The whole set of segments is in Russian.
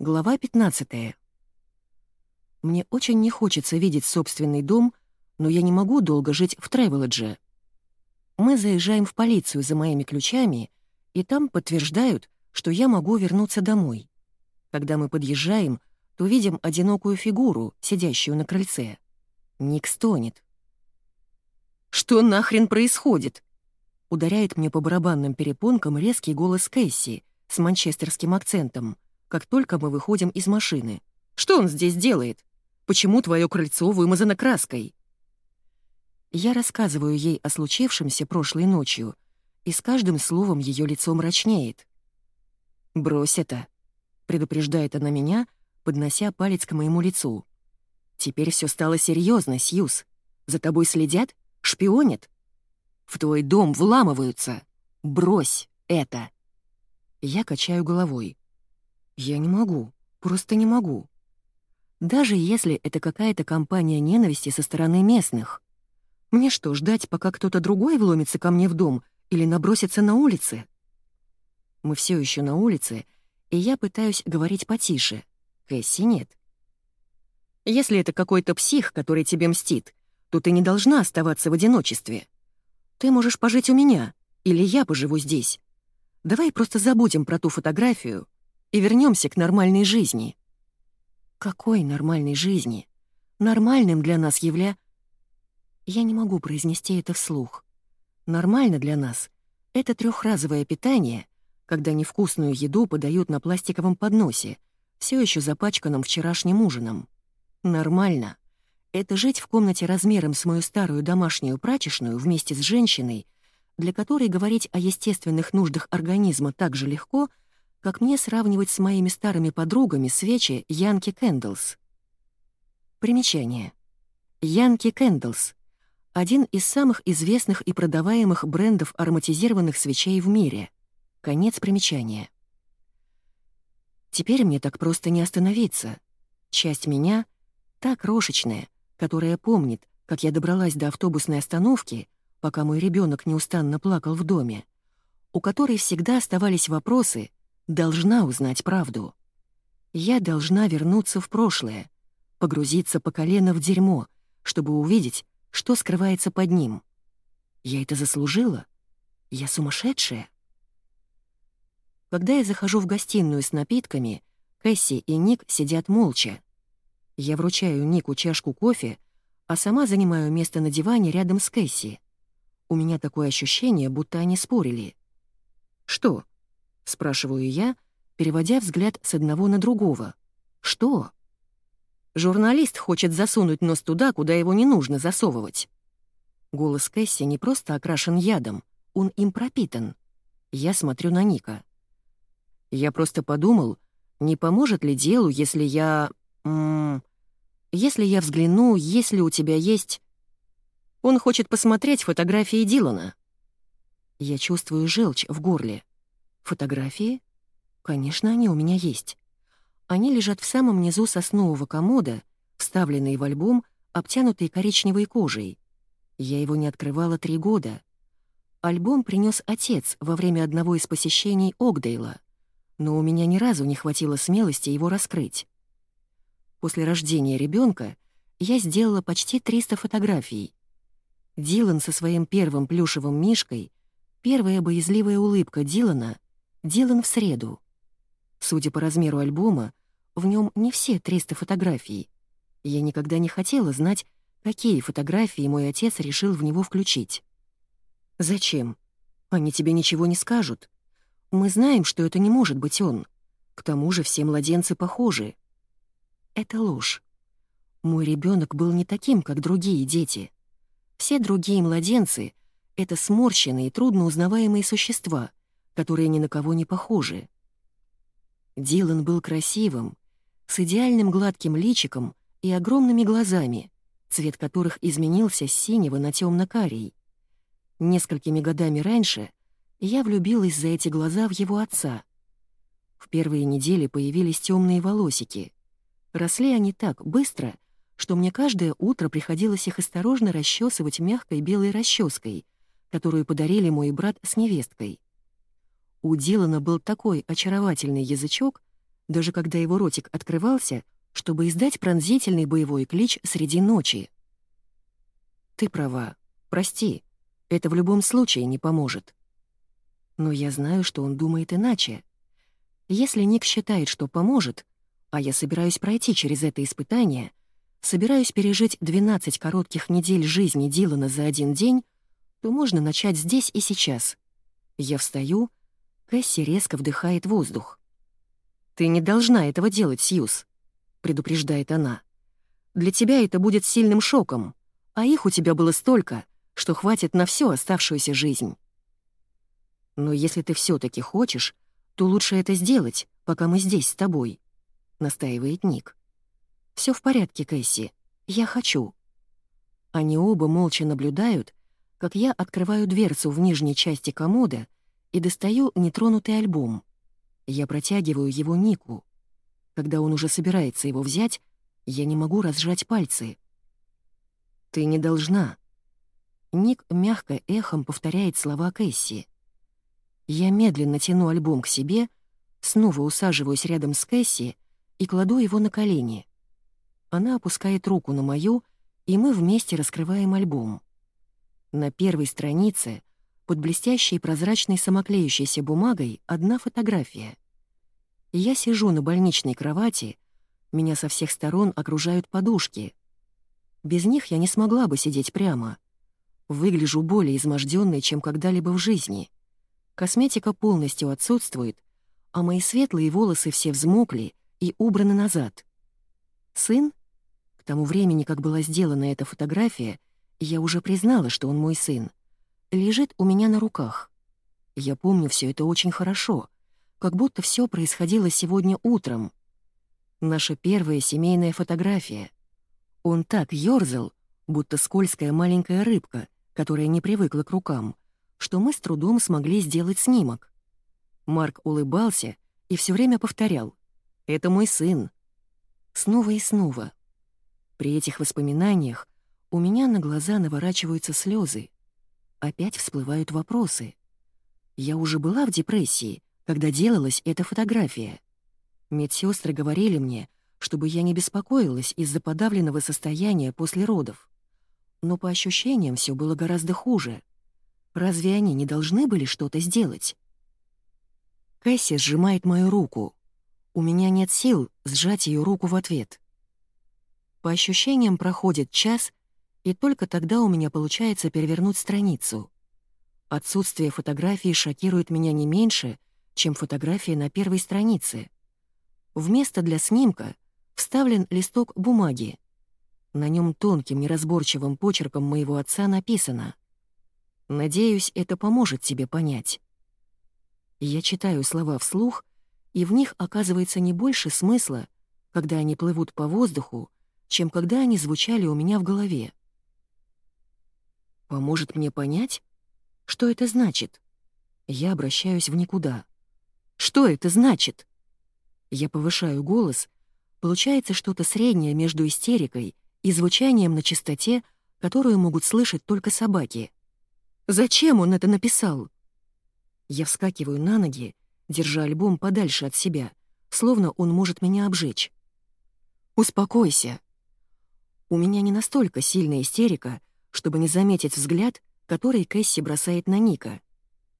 Глава 15. Мне очень не хочется видеть собственный дом, но я не могу долго жить в Тревеледже. Мы заезжаем в полицию за моими ключами, и там подтверждают, что я могу вернуться домой. Когда мы подъезжаем, то видим одинокую фигуру, сидящую на крыльце. Ник стонет. «Что нахрен происходит?» Ударяет мне по барабанным перепонкам резкий голос Кэсси с манчестерским акцентом — как только мы выходим из машины. «Что он здесь делает? Почему твое крыльцо вымазано краской?» Я рассказываю ей о случившемся прошлой ночью, и с каждым словом ее лицо мрачнеет. «Брось это», — предупреждает она меня, поднося палец к моему лицу. «Теперь все стало серьезно, Сьюз. За тобой следят? Шпионят? В твой дом вламываются. Брось это!» Я качаю головой. Я не могу, просто не могу. Даже если это какая-то компания ненависти со стороны местных. Мне что, ждать, пока кто-то другой вломится ко мне в дом или набросится на улице? Мы все еще на улице, и я пытаюсь говорить потише. Кэсси нет. Если это какой-то псих, который тебе мстит, то ты не должна оставаться в одиночестве. Ты можешь пожить у меня, или я поживу здесь. Давай просто забудем про ту фотографию, и вернемся к нормальной жизни. Какой нормальной жизни? Нормальным для нас явля... Я не могу произнести это вслух. Нормально для нас — это трехразовое питание, когда невкусную еду подают на пластиковом подносе, все еще запачканном вчерашним ужином. Нормально — это жить в комнате размером с мою старую домашнюю прачечную вместе с женщиной, для которой говорить о естественных нуждах организма так же легко — как мне сравнивать с моими старыми подругами свечи Yankee Candles. Примечание. Yankee Candles — один из самых известных и продаваемых брендов ароматизированных свечей в мире. Конец примечания. Теперь мне так просто не остановиться. Часть меня, та крошечная, которая помнит, как я добралась до автобусной остановки, пока мой ребенок неустанно плакал в доме, у которой всегда оставались вопросы — должна узнать правду. Я должна вернуться в прошлое, погрузиться по колено в дерьмо, чтобы увидеть, что скрывается под ним. Я это заслужила? Я сумасшедшая? Когда я захожу в гостиную с напитками, Кэсси и Ник сидят молча. Я вручаю Нику чашку кофе, а сама занимаю место на диване рядом с Кэсси. У меня такое ощущение, будто они спорили. «Что?» — спрашиваю я, переводя взгляд с одного на другого. «Что?» «Журналист хочет засунуть нос туда, куда его не нужно засовывать». Голос Кэсси не просто окрашен ядом, он им пропитан. Я смотрю на Ника. Я просто подумал, не поможет ли делу, если я... М -м, если я взгляну, если у тебя есть... Он хочет посмотреть фотографии Дилана. Я чувствую желчь в горле. Фотографии? Конечно, они у меня есть. Они лежат в самом низу соснового комода, вставленные в альбом, обтянутые коричневой кожей. Я его не открывала три года. Альбом принес отец во время одного из посещений Огдейла, но у меня ни разу не хватило смелости его раскрыть. После рождения ребенка я сделала почти 300 фотографий. Дилан со своим первым плюшевым мишкой, первая боязливая улыбка Дилана — Дилан в среду. Судя по размеру альбома, в нем не все 300 фотографий. Я никогда не хотела знать, какие фотографии мой отец решил в него включить. «Зачем? Они тебе ничего не скажут. Мы знаем, что это не может быть он. К тому же все младенцы похожи». Это ложь. Мой ребенок был не таким, как другие дети. Все другие младенцы — это сморщенные, трудно узнаваемые существа, которые ни на кого не похожи. Дилан был красивым, с идеальным гладким личиком и огромными глазами, цвет которых изменился с синего на темно-карий. Несколькими годами раньше я влюбилась за эти глаза в его отца. В первые недели появились темные волосики. Росли они так быстро, что мне каждое утро приходилось их осторожно расчесывать мягкой белой расческой, которую подарили мой брат с невесткой. У Дилана был такой очаровательный язычок, даже когда его ротик открывался, чтобы издать пронзительный боевой клич среди ночи. «Ты права. Прости. Это в любом случае не поможет». Но я знаю, что он думает иначе. Если Ник считает, что поможет, а я собираюсь пройти через это испытание, собираюсь пережить 12 коротких недель жизни Дилана за один день, то можно начать здесь и сейчас. Я встаю, Кэсси резко вдыхает воздух. «Ты не должна этого делать, Сьюз», — предупреждает она. «Для тебя это будет сильным шоком, а их у тебя было столько, что хватит на всю оставшуюся жизнь. Но если ты все таки хочешь, то лучше это сделать, пока мы здесь с тобой», — настаивает Ник. Все в порядке, Кэсси. Я хочу». Они оба молча наблюдают, как я открываю дверцу в нижней части комода и достаю нетронутый альбом. Я протягиваю его Нику. Когда он уже собирается его взять, я не могу разжать пальцы. «Ты не должна». Ник мягко эхом повторяет слова Кэсси. Я медленно тяну альбом к себе, снова усаживаюсь рядом с Кэсси и кладу его на колени. Она опускает руку на мою, и мы вместе раскрываем альбом. На первой странице, под блестящей прозрачной самоклеющейся бумагой, одна фотография. Я сижу на больничной кровати, меня со всех сторон окружают подушки. Без них я не смогла бы сидеть прямо. Выгляжу более изможденной, чем когда-либо в жизни. Косметика полностью отсутствует, а мои светлые волосы все взмокли и убраны назад. Сын тому времени, как была сделана эта фотография, я уже признала, что он мой сын. Лежит у меня на руках. Я помню все это очень хорошо, как будто все происходило сегодня утром. Наша первая семейная фотография. Он так ёрзал, будто скользкая маленькая рыбка, которая не привыкла к рукам, что мы с трудом смогли сделать снимок. Марк улыбался и все время повторял «Это мой сын». Снова и снова. При этих воспоминаниях у меня на глаза наворачиваются слезы. Опять всплывают вопросы. Я уже была в депрессии, когда делалась эта фотография. Медсестры говорили мне, чтобы я не беспокоилась из-за подавленного состояния после родов. Но по ощущениям все было гораздо хуже. Разве они не должны были что-то сделать? Кэсси сжимает мою руку. У меня нет сил сжать ее руку в ответ. По ощущениям проходит час, и только тогда у меня получается перевернуть страницу. Отсутствие фотографии шокирует меня не меньше, чем фотография на первой странице. Вместо для снимка вставлен листок бумаги. На нем тонким неразборчивым почерком моего отца написано «Надеюсь, это поможет тебе понять». Я читаю слова вслух, и в них оказывается не больше смысла, когда они плывут по воздуху, чем когда они звучали у меня в голове. Поможет мне понять, что это значит? Я обращаюсь в никуда. Что это значит? Я повышаю голос. Получается что-то среднее между истерикой и звучанием на частоте, которую могут слышать только собаки. Зачем он это написал? Я вскакиваю на ноги, держа альбом подальше от себя, словно он может меня обжечь. «Успокойся», у меня не настолько сильная истерика, чтобы не заметить взгляд, который Кэсси бросает на Ника.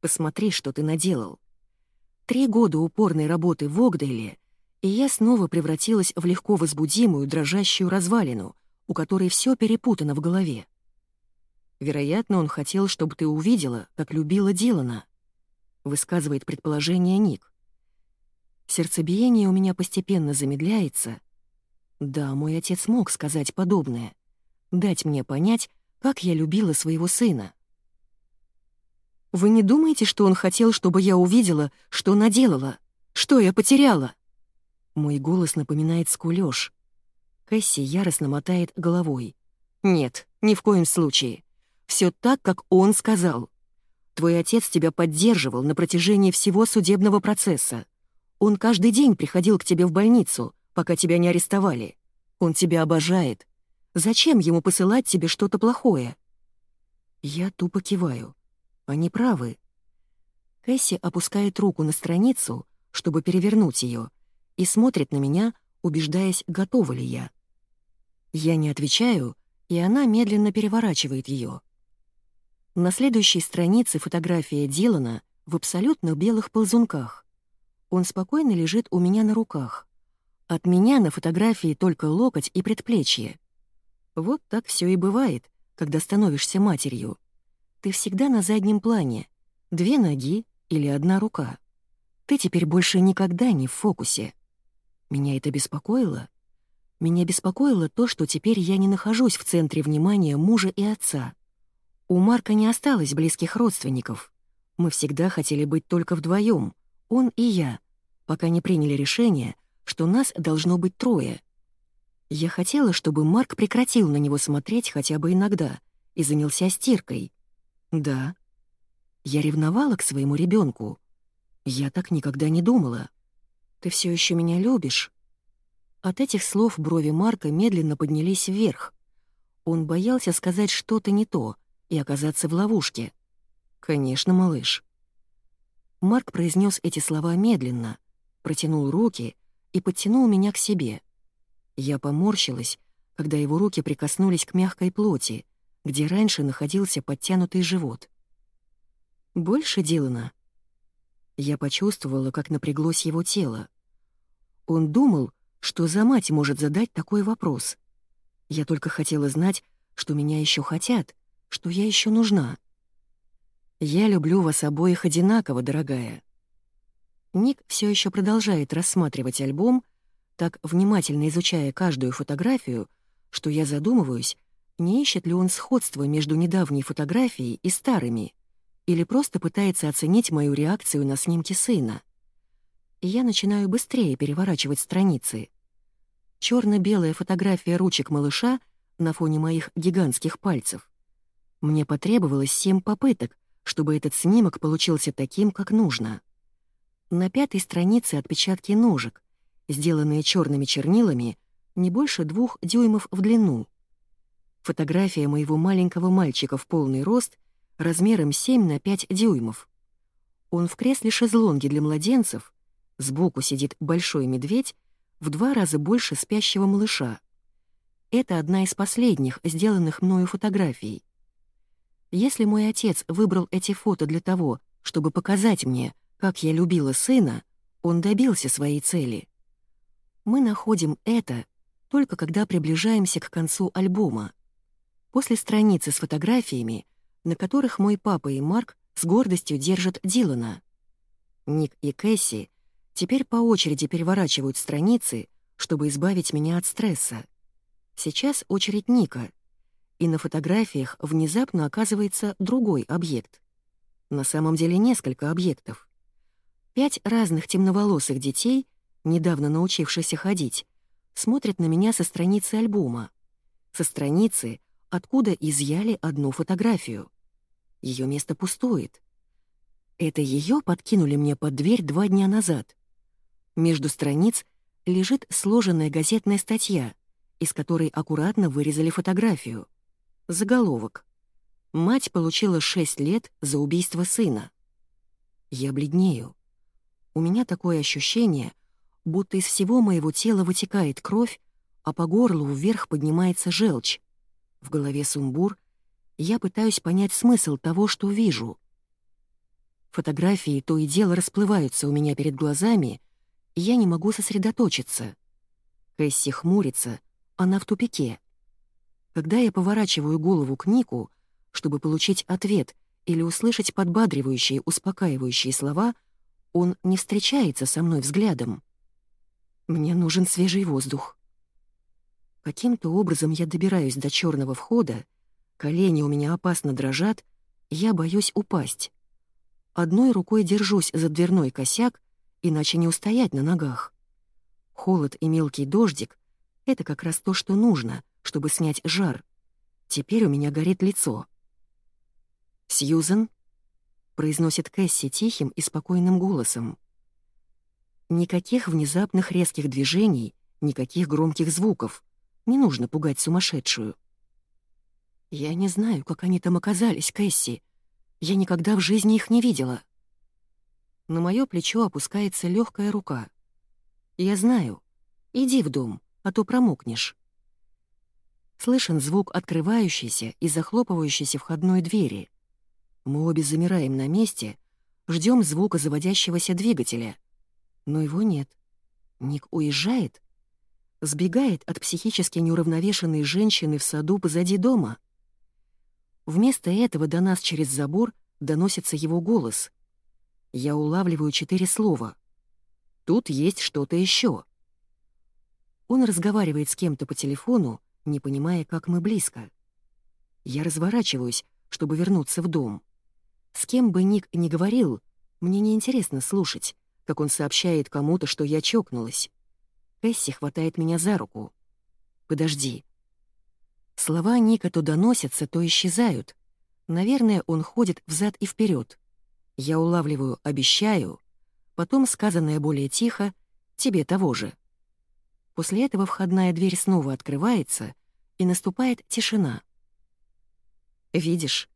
«Посмотри, что ты наделал». Три года упорной работы в Огдейле, и я снова превратилась в легко возбудимую, дрожащую развалину, у которой все перепутано в голове. Вероятно, он хотел, чтобы ты увидела, как любила Дилана, высказывает предположение Ник. Сердцебиение у меня постепенно замедляется, да, мой отец мог сказать подобное. Дать мне понять, как я любила своего сына. «Вы не думаете, что он хотел, чтобы я увидела, что наделала? Что я потеряла?» Мой голос напоминает скулёж. Кэсси яростно мотает головой. «Нет, ни в коем случае. Все так, как он сказал. Твой отец тебя поддерживал на протяжении всего судебного процесса. Он каждый день приходил к тебе в больницу, пока тебя не арестовали. Он тебя обожает. Зачем ему посылать тебе что-то плохое?» Я тупо киваю. Они правы. Кэсси опускает руку на страницу, чтобы перевернуть ее, и смотрит на меня, убеждаясь, готова ли я. Я не отвечаю, и она медленно переворачивает ее. На следующей странице фотография Дилана в абсолютно белых ползунках. Он спокойно лежит у меня на руках. От меня на фотографии только локоть и предплечье. Вот так все и бывает, когда становишься матерью. Ты всегда на заднем плане. Две ноги или одна рука. Ты теперь больше никогда не в фокусе. Меня это беспокоило. Меня беспокоило то, что теперь я не нахожусь в центре внимания мужа и отца. У Марка не осталось близких родственников. Мы всегда хотели быть только вдвоем, он и я, пока не приняли решение, что нас должно быть трое. Я хотела, чтобы Марк прекратил на него смотреть хотя бы иногда и занялся стиркой. Да. Я ревновала к своему ребенку. Я так никогда не думала. Ты все еще меня любишь? От этих слов брови Марка медленно поднялись вверх. Он боялся сказать что-то не то и оказаться в ловушке. «Конечно, малыш». Марк произнес эти слова медленно, протянул руки и подтянул меня к себе. Я поморщилась, когда его руки прикоснулись к мягкой плоти, где раньше находился подтянутый живот. «Больше Дилана?» Я почувствовала, как напряглось его тело. Он думал, что за мать может задать такой вопрос. Я только хотела знать, что меня еще хотят, что я еще нужна. Я люблю вас обоих одинаково, дорогая. Ник все еще продолжает рассматривать альбом, так внимательно изучая каждую фотографию, что я задумываюсь, не ищет ли он сходства между недавней фотографией и старыми, или просто пытается оценить мою реакцию на снимки сына. Я начинаю быстрее переворачивать страницы черно-белая фотография ручек малыша на фоне моих гигантских пальцев. Мне потребовалось семь попыток, чтобы этот снимок получился таким, как нужно. На пятой странице отпечатки ножек, сделанные черными чернилами, не больше двух дюймов в длину. Фотография моего маленького мальчика в полный рост размером 7 на 5 дюймов. Он в кресле шезлонги для младенцев, сбоку сидит большой медведь в два раза больше спящего малыша. Это одна из последних, сделанных мною фотографий. Если мой отец выбрал эти фото для того, чтобы показать мне, как я любила сына, он добился своей цели. Мы находим это только когда приближаемся к концу альбома. После страницы с фотографиями, на которых мой папа и Марк с гордостью держат Дилана. Ник и Кэсси Теперь по очереди переворачивают страницы, чтобы избавить меня от стресса. Сейчас очередь Ника. И на фотографиях внезапно оказывается другой объект. На самом деле несколько объектов. Пять разных темноволосых детей, недавно научившихся ходить, смотрят на меня со страницы альбома. Со страницы, откуда изъяли одну фотографию. Ее место пустует. Это ее подкинули мне под дверь два дня назад. Между страниц лежит сложенная газетная статья, из которой аккуратно вырезали фотографию. Заголовок. Мать получила 6 лет за убийство сына. Я бледнею. У меня такое ощущение, будто из всего моего тела вытекает кровь, а по горлу вверх поднимается желчь. В голове сумбур. Я пытаюсь понять смысл того, что вижу. Фотографии то и дело расплываются у меня перед глазами — я не могу сосредоточиться. Кэсси хмурится, она в тупике. Когда я поворачиваю голову к Нику, чтобы получить ответ или услышать подбадривающие, успокаивающие слова, он не встречается со мной взглядом. Мне нужен свежий воздух. Каким-то образом я добираюсь до черного входа, колени у меня опасно дрожат, я боюсь упасть. Одной рукой держусь за дверной косяк, иначе не устоять на ногах. Холод и мелкий дождик — это как раз то, что нужно, чтобы снять жар. Теперь у меня горит лицо. «Сьюзен?» — произносит Кэсси тихим и спокойным голосом. Никаких внезапных резких движений, никаких громких звуков. Не нужно пугать сумасшедшую. «Я не знаю, как они там оказались, Кэсси. Я никогда в жизни их не видела». На мое плечо опускается легкая рука. Я знаю. Иди в дом, а то промокнешь». Слышен звук открывающейся и захлопывающейся входной двери. Мы обе замираем на месте, ждем звука заводящегося двигателя. Но его нет. Ник уезжает? Сбегает от психически неуравновешенной женщины в саду позади дома? Вместо этого до нас через забор доносится его голос. Я улавливаю четыре слова. Тут есть что-то еще. Он разговаривает с кем-то по телефону, не понимая, как мы близко. Я разворачиваюсь, чтобы вернуться в дом. С кем бы Ник ни говорил, мне неинтересно слушать, как он сообщает кому-то, что я чокнулась. Кэсси хватает меня за руку. «Подожди». Слова Ника то доносятся, то исчезают. Наверное, он ходит взад и вперед. Я улавливаю «обещаю», потом сказанное более тихо «тебе того же». После этого входная дверь снова открывается, и наступает тишина. «Видишь?»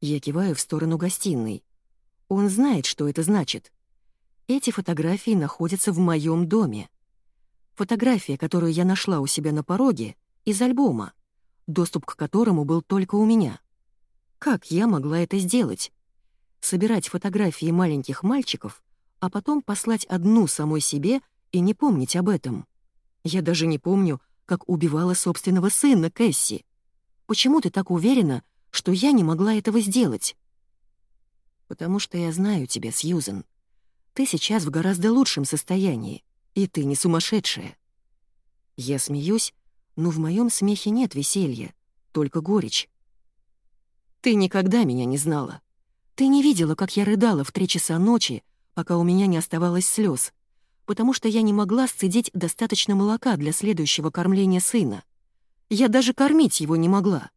Я киваю в сторону гостиной. Он знает, что это значит. Эти фотографии находятся в моем доме. Фотография, которую я нашла у себя на пороге, из альбома, доступ к которому был только у меня. Как я могла это сделать? Собирать фотографии маленьких мальчиков, а потом послать одну самой себе и не помнить об этом. Я даже не помню, как убивала собственного сына Кэсси. Почему ты так уверена, что я не могла этого сделать?» «Потому что я знаю тебя, Сьюзен. Ты сейчас в гораздо лучшем состоянии, и ты не сумасшедшая». Я смеюсь, но в моем смехе нет веселья, только горечь. «Ты никогда меня не знала. Ты не видела, как я рыдала в три часа ночи, пока у меня не оставалось слез потому что я не могла сцедить достаточно молока для следующего кормления сына. Я даже кормить его не могла.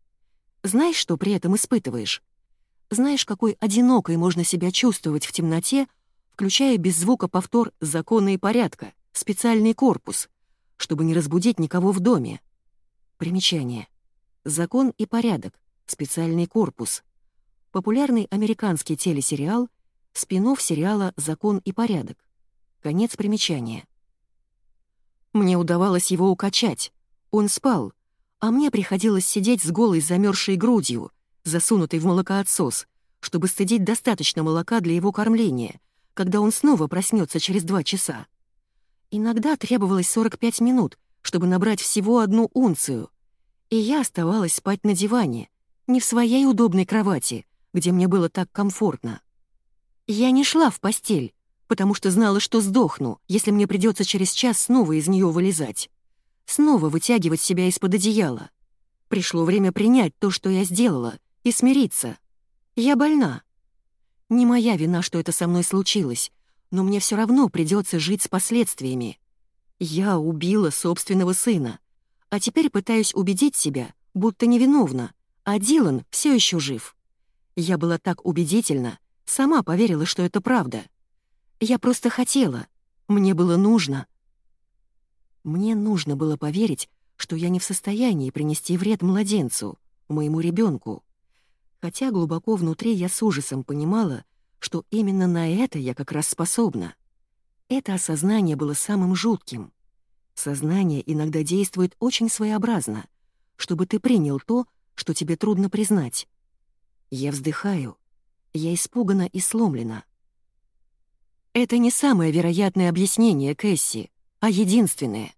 Знаешь, что при этом испытываешь? Знаешь, какой одинокой можно себя чувствовать в темноте, включая без звука повтор «закона и порядка», специальный корпус, чтобы не разбудить никого в доме. Примечание. «Закон и порядок», специальный корпус. Популярный американский телесериал, спин сериала «Закон и порядок». Конец примечания. Мне удавалось его укачать. Он спал, а мне приходилось сидеть с голой замерзшей грудью, засунутой в молокоотсос, чтобы стыдить достаточно молока для его кормления, когда он снова проснется через два часа. Иногда требовалось 45 минут, чтобы набрать всего одну унцию, и я оставалась спать на диване, не в своей удобной кровати, где мне было так комфортно. Я не шла в постель, потому что знала, что сдохну, если мне придется через час снова из нее вылезать. Снова вытягивать себя из-под одеяла. Пришло время принять то, что я сделала, и смириться. Я больна. Не моя вина, что это со мной случилось, но мне все равно придется жить с последствиями. Я убила собственного сына, а теперь пытаюсь убедить себя, будто невиновна, а Дилан все еще жив. Я была так убедительна, сама поверила, что это правда. Я просто хотела. Мне было нужно. Мне нужно было поверить, что я не в состоянии принести вред младенцу, моему ребенку. Хотя глубоко внутри я с ужасом понимала, что именно на это я как раз способна. Это осознание было самым жутким. Сознание иногда действует очень своеобразно, чтобы ты принял то, что тебе трудно признать. Я вздыхаю. Я испугана и сломлена. Это не самое вероятное объяснение, Кэсси, а единственное.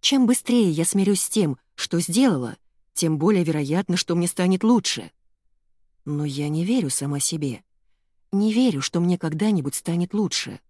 Чем быстрее я смирюсь с тем, что сделала, тем более вероятно, что мне станет лучше. Но я не верю сама себе. Не верю, что мне когда-нибудь станет лучше.